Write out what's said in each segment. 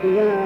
Ah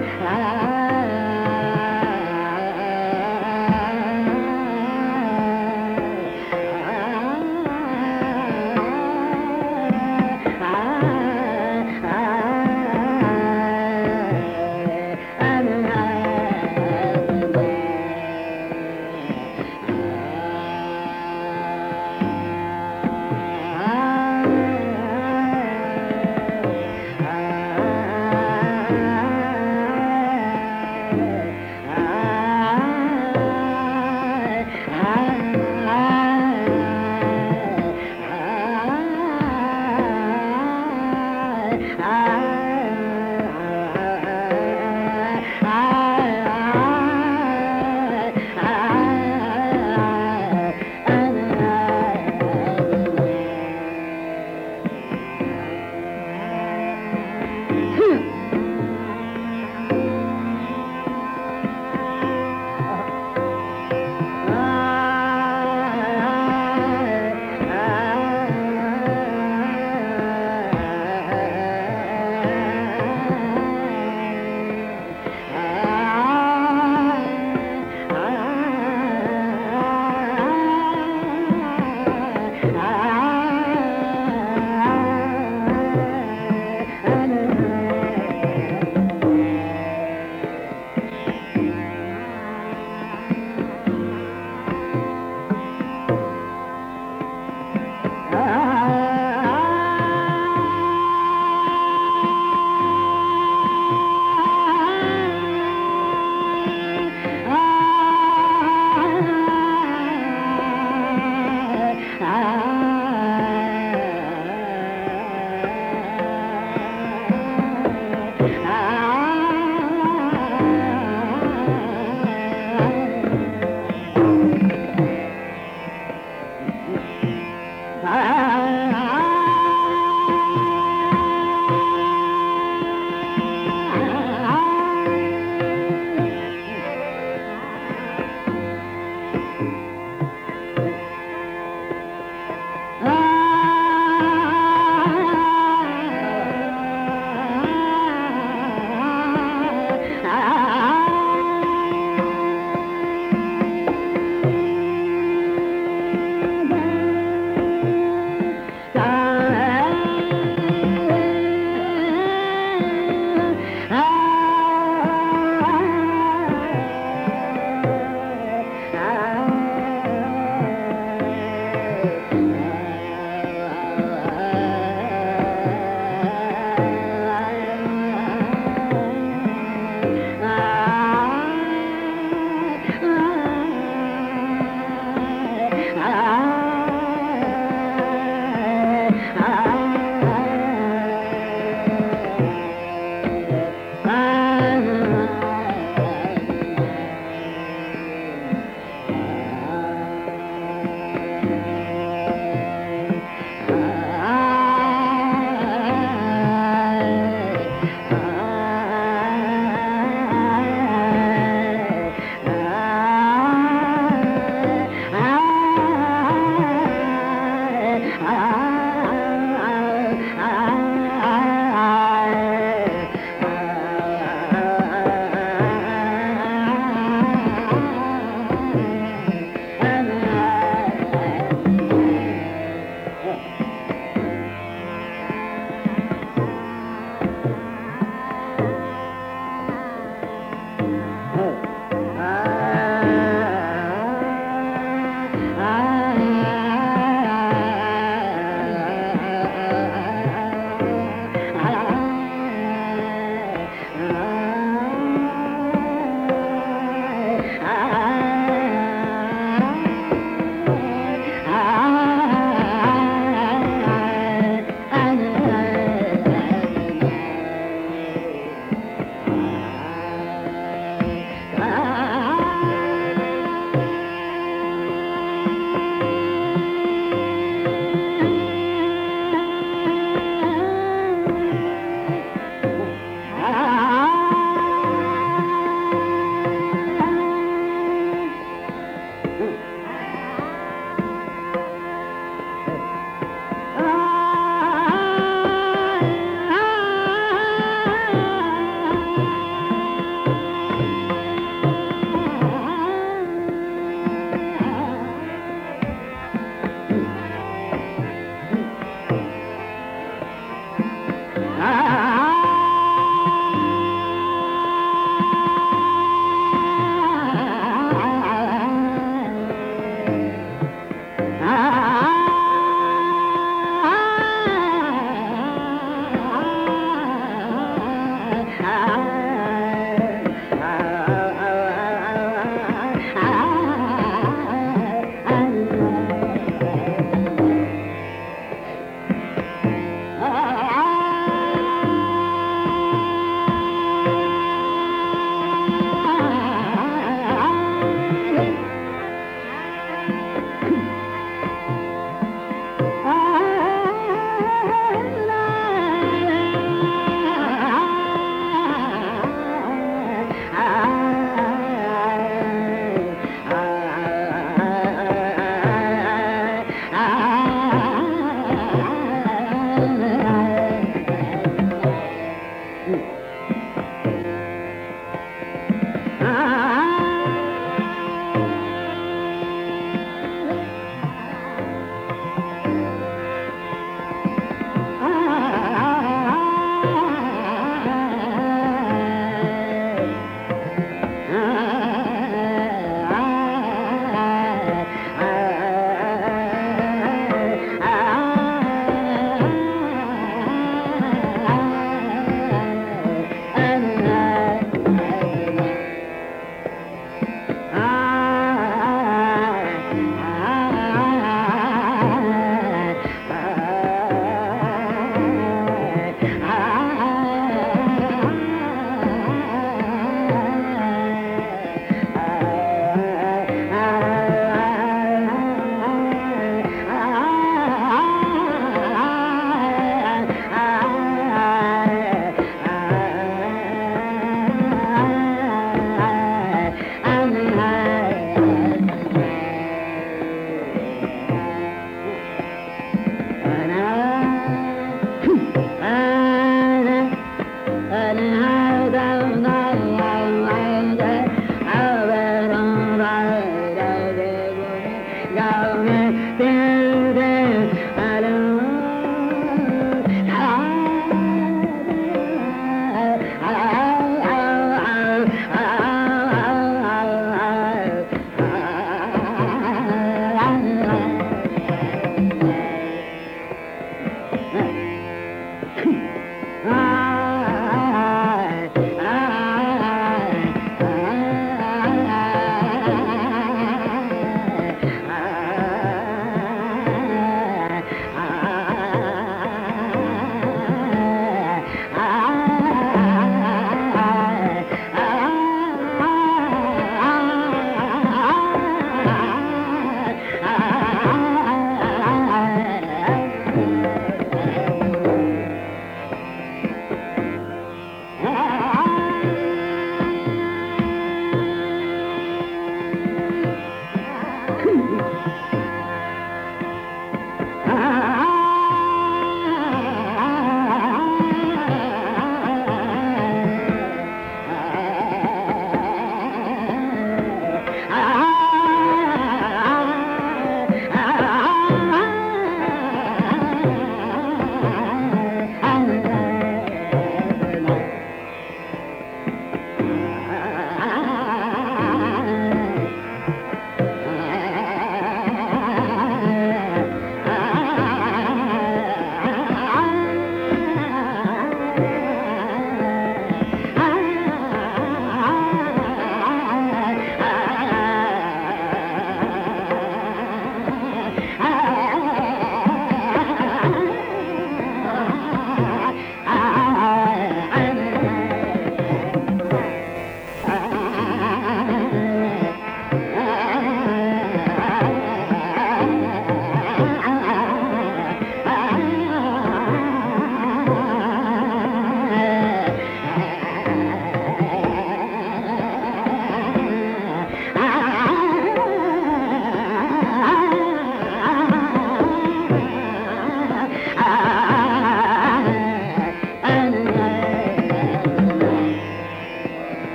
la la la la